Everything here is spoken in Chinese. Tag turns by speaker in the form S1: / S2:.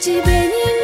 S1: 几杯你